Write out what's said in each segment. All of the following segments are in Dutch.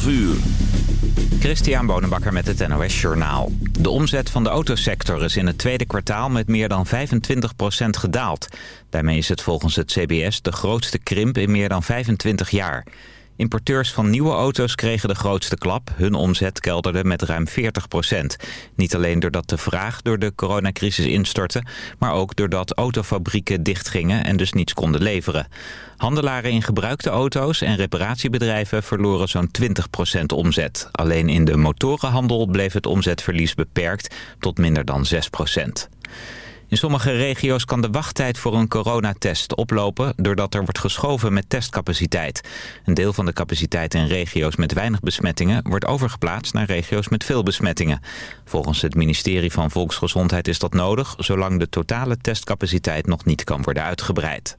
12 uur. Christian Bonenbakker met het NOS Journaal. De omzet van de autosector is in het tweede kwartaal met meer dan 25% gedaald. Daarmee is het volgens het CBS de grootste krimp in meer dan 25 jaar. Importeurs van nieuwe auto's kregen de grootste klap. Hun omzet kelderde met ruim 40% Niet alleen doordat de vraag door de coronacrisis instortte... maar ook doordat autofabrieken dichtgingen en dus niets konden leveren. Handelaren in gebruikte auto's en reparatiebedrijven verloren zo'n 20% omzet. Alleen in de motorenhandel bleef het omzetverlies beperkt tot minder dan 6 in sommige regio's kan de wachttijd voor een coronatest oplopen... doordat er wordt geschoven met testcapaciteit. Een deel van de capaciteit in regio's met weinig besmettingen... wordt overgeplaatst naar regio's met veel besmettingen. Volgens het ministerie van Volksgezondheid is dat nodig... zolang de totale testcapaciteit nog niet kan worden uitgebreid.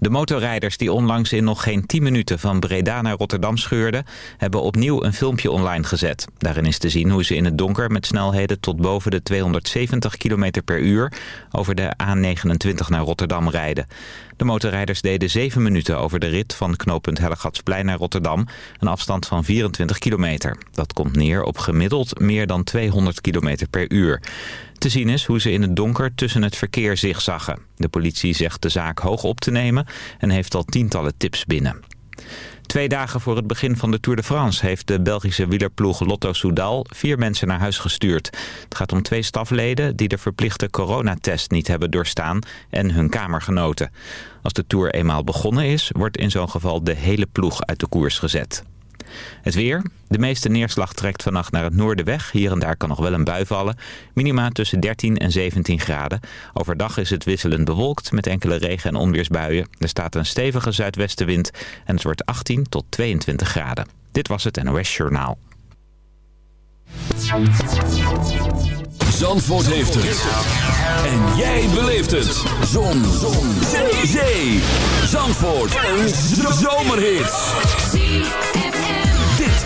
De motorrijders die onlangs in nog geen 10 minuten van Breda naar Rotterdam scheurden... hebben opnieuw een filmpje online gezet. Daarin is te zien hoe ze in het donker met snelheden tot boven de 270 km per uur... over de A29 naar Rotterdam rijden. De motorrijders deden 7 minuten over de rit van knooppunt Hellegatsplein naar Rotterdam... een afstand van 24 kilometer. Dat komt neer op gemiddeld meer dan 200 km per uur. Te zien is hoe ze in het donker tussen het verkeer zigzaggen. De politie zegt de zaak hoog op te nemen en heeft al tientallen tips binnen. Twee dagen voor het begin van de Tour de France heeft de Belgische wielerploeg Lotto Soudal vier mensen naar huis gestuurd. Het gaat om twee stafleden die de verplichte coronatest niet hebben doorstaan en hun kamergenoten. Als de Tour eenmaal begonnen is, wordt in zo'n geval de hele ploeg uit de koers gezet. Het weer. De meeste neerslag trekt vannacht naar het noorden weg. Hier en daar kan nog wel een bui vallen. Minima tussen 13 en 17 graden. Overdag is het wisselend bewolkt met enkele regen- en onweersbuien. Er staat een stevige zuidwestenwind en het wordt 18 tot 22 graden. Dit was het NOS Journaal. Zandvoort heeft het. En jij beleeft het. Zon. Zon. Zee. Zandvoort. Een zomerhit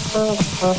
Thank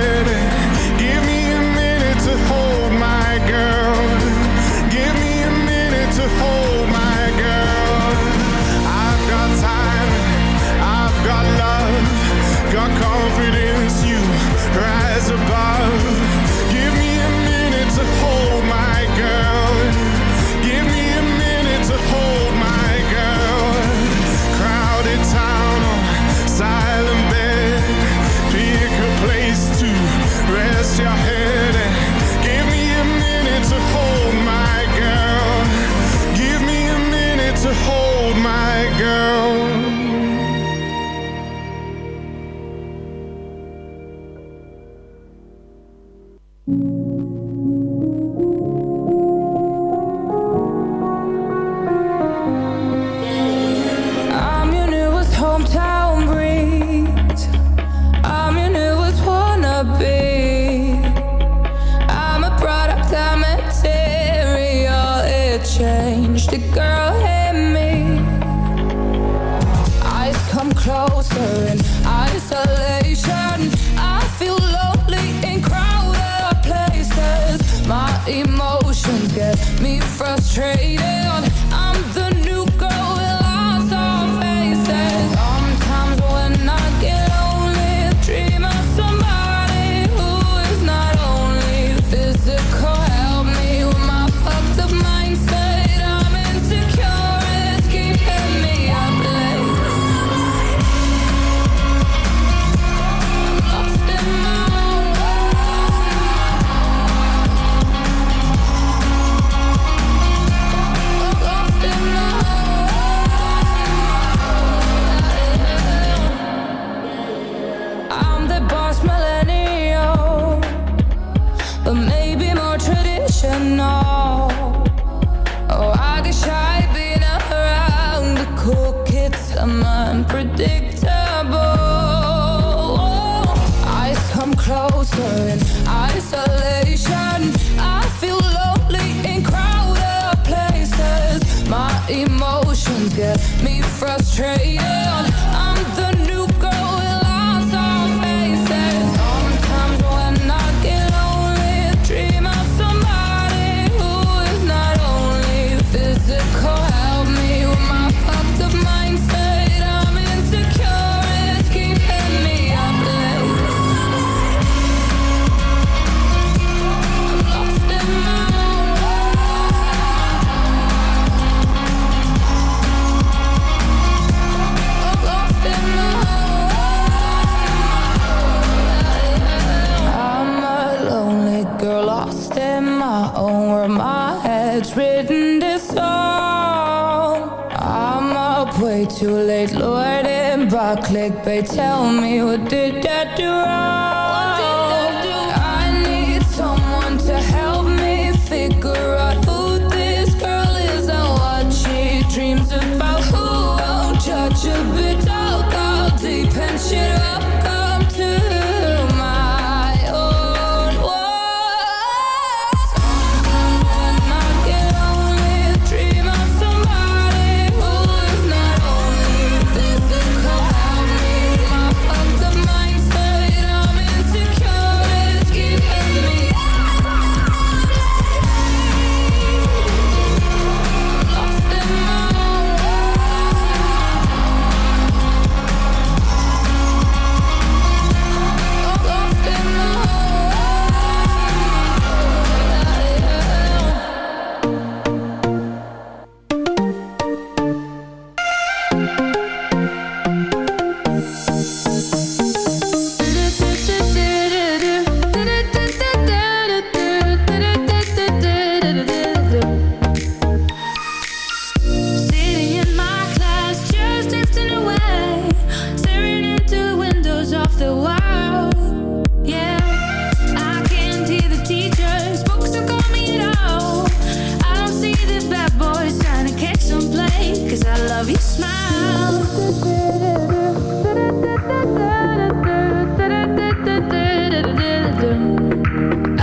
beg, but tell me what did I do wrong?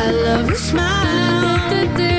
I love your smile.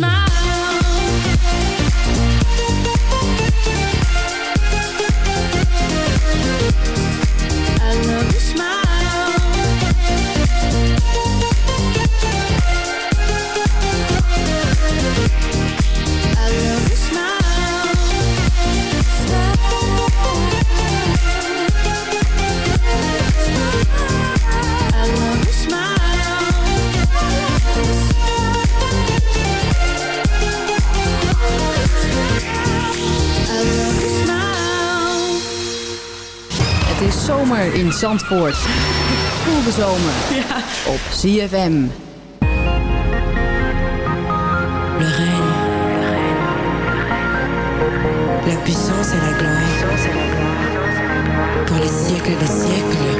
smile. zomer in Zandvoort. Voel de zomer ja. op CFM. Le règne, la puissance et la gloire, pour les siècles des siècles.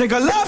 Take a love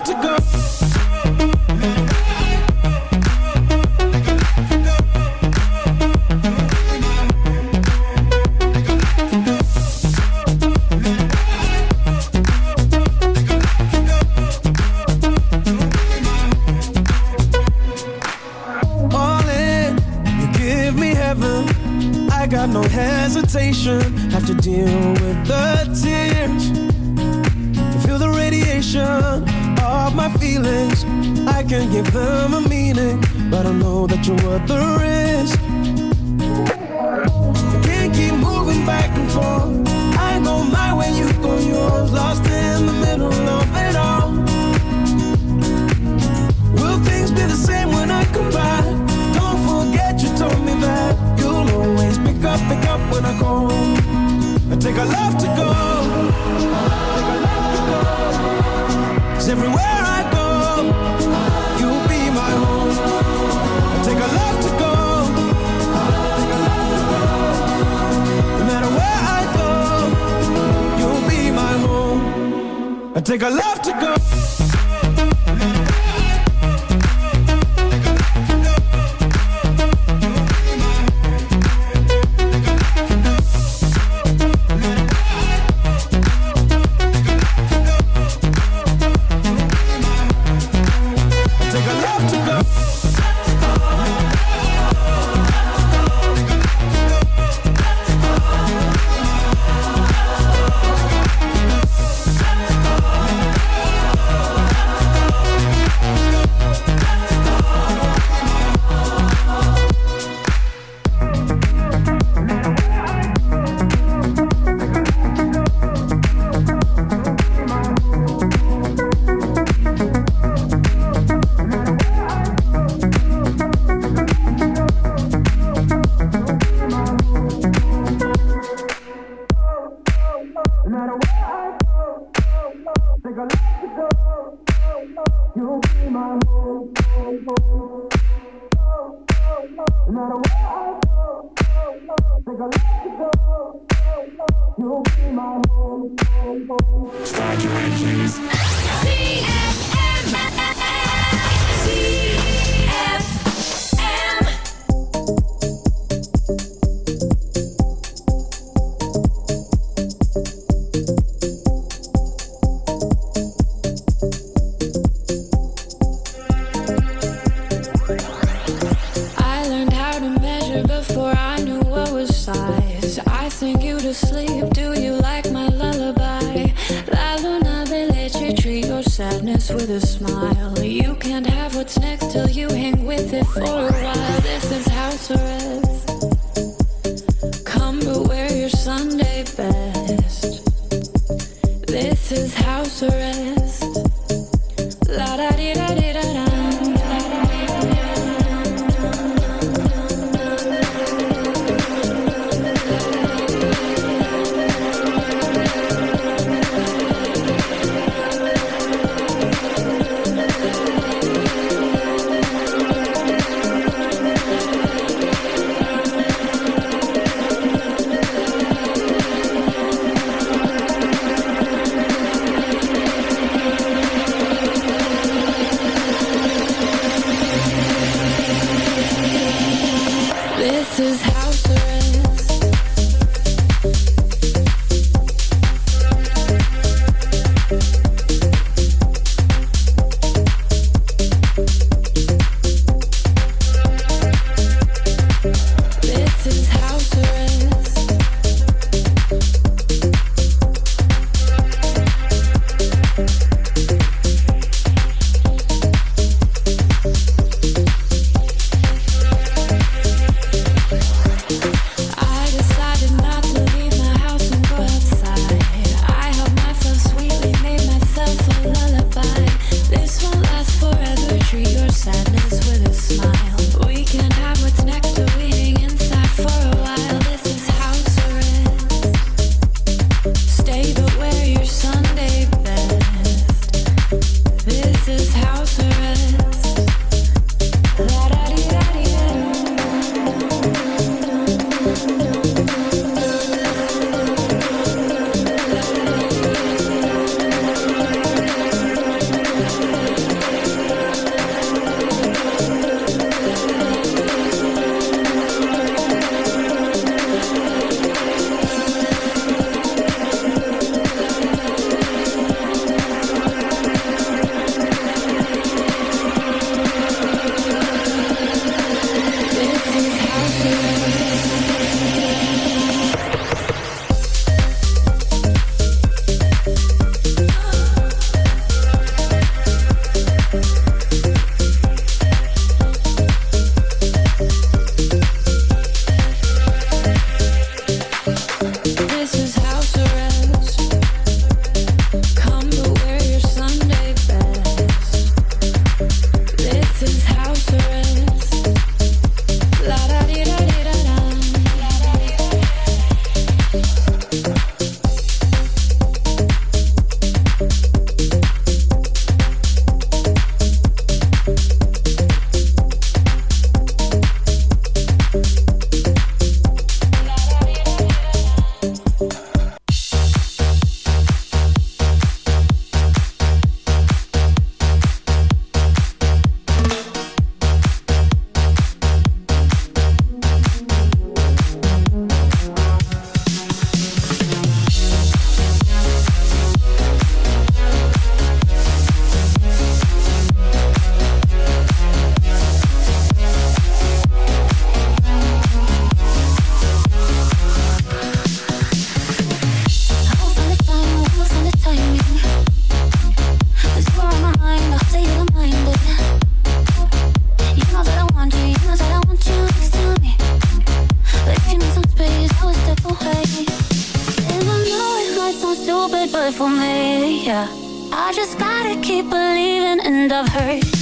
it for me, yeah. I just gotta keep believing, and I've heard.